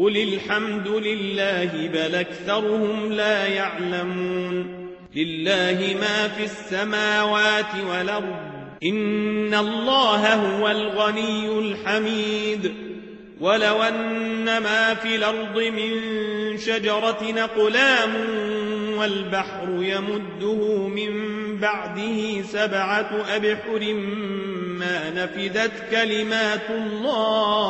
قل الحمد لله بل أكثرهم لا يعلمون لله ما في السماوات والأرض إن الله هو الغني الحميد ولو أن ما في الأرض من شجرة نقلام والبحر يمده من بعده سبعة أبحر ما نفدت كلمات الله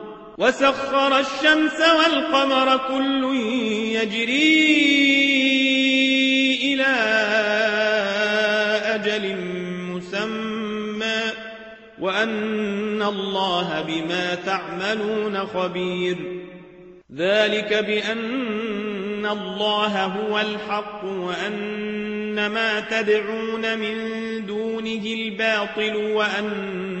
وسخر الشمس والقمر كل يجري إلى أجل مسمى وأن الله بما تعملون خبير ذلك بأن الله هو الحق وأن ما تدعون من دونه الباطل وأن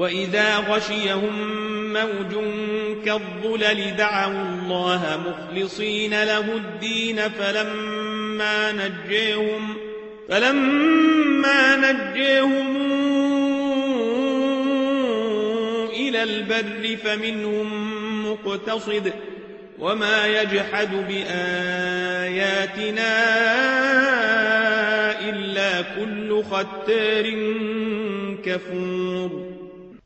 وإذا غشيهم موج كالظلل دعوا الله مخلصين له الدين فلما نجيهم فلما نجيهم إلى البر فمنهم مقتصد وما يجحد بآياتنا إلا كل ختار كفور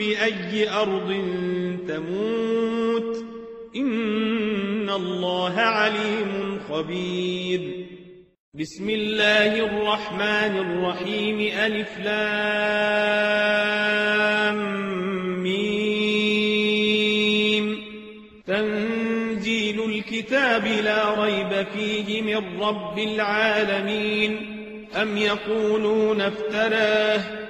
بأي أرض تموت إن الله عليم خبير. بسم الله الرحمن الرحيم. ألف لام ميم. تنزيل الكتاب لا ريب فيه من رب العالمين. أم يقولون افتراه؟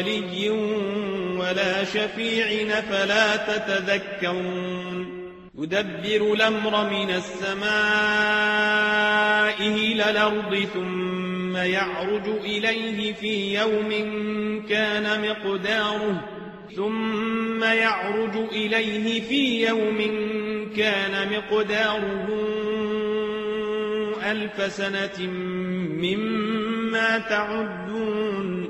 ولي ولا شفيع فلا تتذكرون. يدبر الأمر من السماء إلى الأرض ثم يعرج إليه في يوم كان مقداره. ثم يعرج إليه في يوم كان مقداره ألف سنة مما تعدون.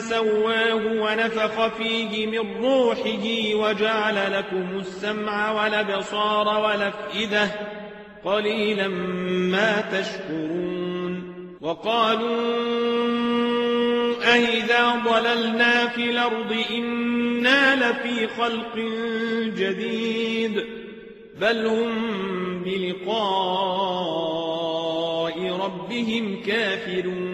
سواه ونفخ فيه من روحه وجعل لكم السمع والأبصار والأفئدة قليلا ما تشكرون وقالوا أئذا ضللنا في الأرض إنا لفي خلق جديد بل هم بلقاء ربهم كافرون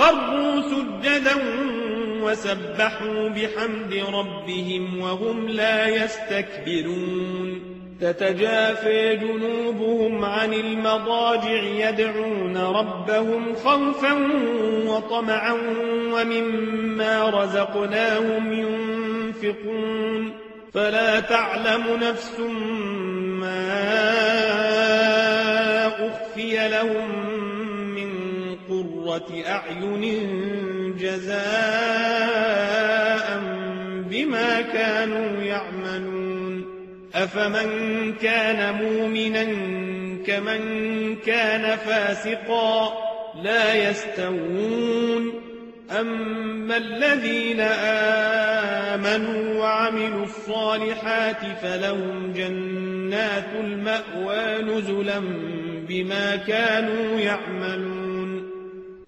خروا سجدا وسبحوا بحمد ربهم وهم لا يستكبرون. تتجافى جنوبهم عن المضاجع يدعون ربهم خوفا وطمعا ومما رزقناهم ينفقون. فلا تعلم نفس ما أخفي لهم قرة أعين جزاء بما كانوا يعملون. أفمن كان مؤمنا كمن كان فاسقا لا يستوون. أما الذين آمنوا وعملوا الصالحات فلهم جنات المأوى نزلا بما كانوا يعملون.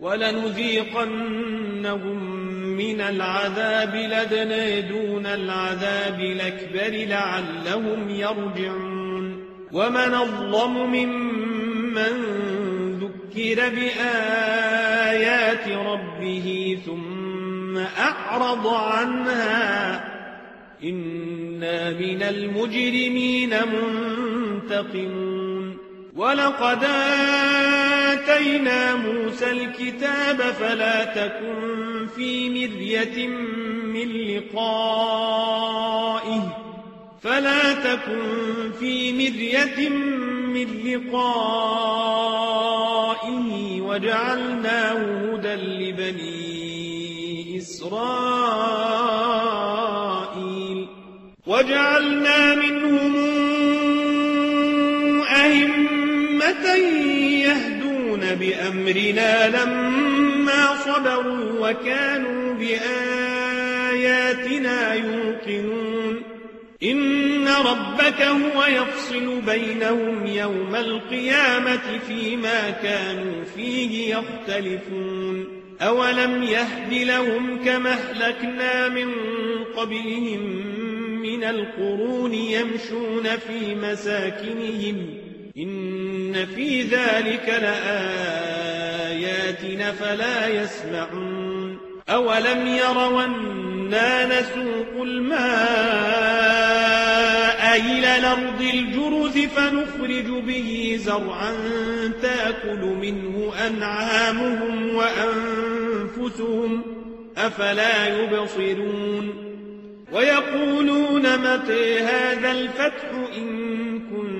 ولنذيقنهم من العذاب لدنى دون العذاب الأكبر لعلهم يرجعون. ومن الظلم ممن ذكر بآيات ربه ثم أعرض عنها إنا من المجرمين منتقمون. ولقد آتينا موسى الكتاب فلا تكن في مرية من لقائه فلا تكن في مرية من لقائه وجعلناه هدى لبني إسرائيل وجعلنا منهم يهدون بأمرنا لما صبروا وكانوا بآياتنا يوقنون إن ربك هو يفصل بينهم يوم القيامة فيما كانوا فيه يختلفون أولم يهد لهم كما اهلكنا من قبلهم من القرون يمشون في مساكنهم إن في ذلك لآيات فلا يسمعون. أولم يروا أنا نسوق الماء إلى الأرض الجرز فنخرج به زرعا تأكل منه أنعامهم وأنفسهم أفلا يبصرون. ويقولون متى هذا الفتح إن كنتم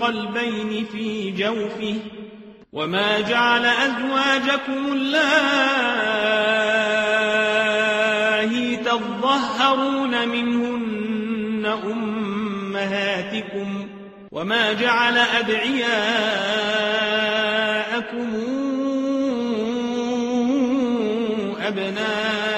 قلبين في جوفه وما جعل أزواجكم الله تظهرون منهن أمهاتكم وما جعل أدعياءكم أبناءكم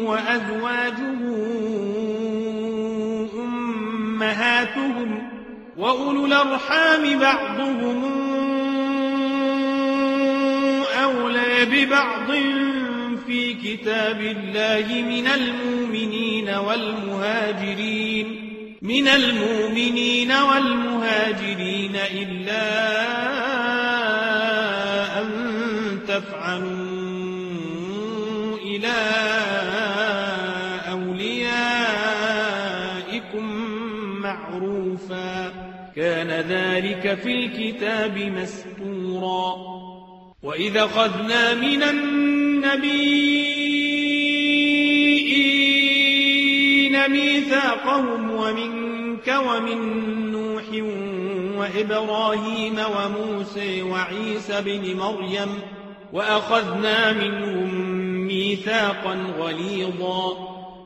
وأزواجه أمهاتهم وأولو الأرحام بعضهم أولى ببعض في كتاب الله من المؤمنين والمهاجرين من المؤمنين والمهاجرين إلا أن تفعلوا. كان ذلك في الكتاب مستورا وإذا خذنا من النبيين ميثاقهم ومنك ومن نوح وإبراهيم وموسى وعيسى بن مريم وأخذنا منهم ميثاقا غليظا.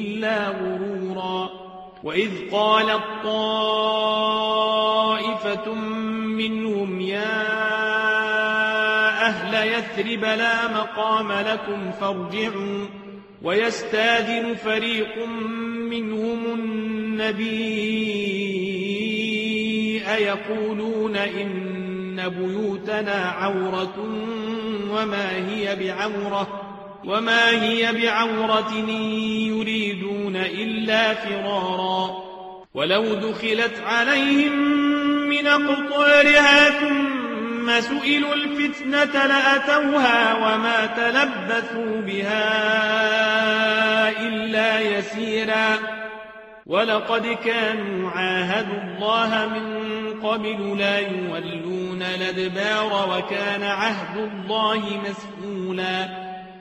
إلا غرورا. وإذ قالت طائفة منهم يا أهل يثرب لا مقام لكم فارجعوا. ويستاذن فريق منهم النبي أيقولون إن بيوتنا عورة وما هي بعورة؟ وما هي بعورة يريدون إلا فرارا ولو دخلت عليهم من أقطارها ثم سئلوا الفتنة لأتوها وما تلبثوا بها إلا يسيرا ولقد كانوا عاهدوا الله من قبل لا يولون الأدبار وكان عهد الله مسئولا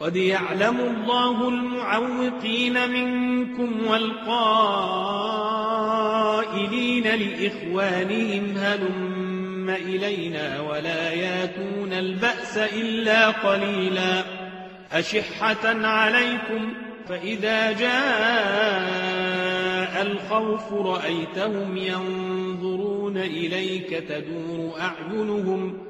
قد يعلم الله المعوقين منكم والقائلين لإخوانهم هلم إلينا ولا يأتون البأس إلا قليلا. أشحة عليكم فإذا جاء الخوف رأيتهم ينظرون إليك تدور أعينهم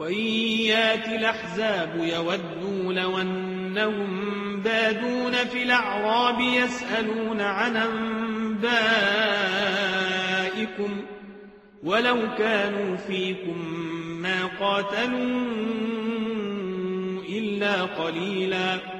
وإن يات الأحزاب يودوا لو أنهم بادون في الأعراب يسألون عن أنبائكم ولو كانوا فيكم ما قاتلوا إلا قليلاً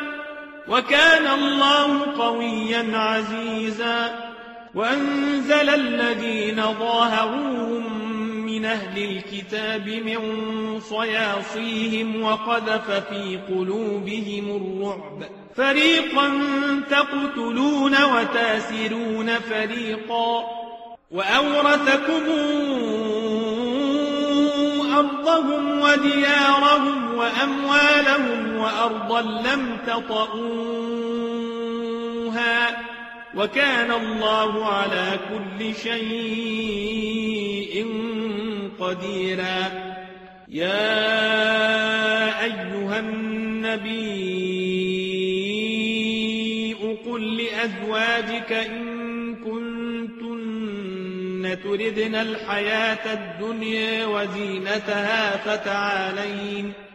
وكان الله قويا عزيزا. وأنزل الذين ظاهروهم من أهل الكتاب من صياصيهم وقذف في قلوبهم الرعب. فريقا تقتلون وتاسرون فريقا. وأورثكم أرضهم وديارهم وأموالهم وأرضا لم تطئوها وكان الله على كل شيء قديرا. يا أيها النبي قل لأزواجك إن كنتن تردن الحياة الدنيا وزينتها فتعالين.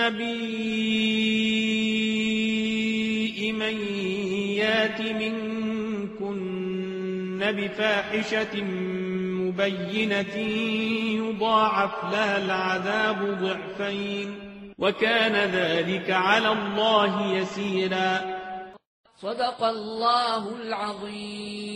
النبي من يات منكن بفاحشة مبينة يضاعف لها العذاب ضعفين وكان ذلك على الله يسيرا. صدق الله العظيم.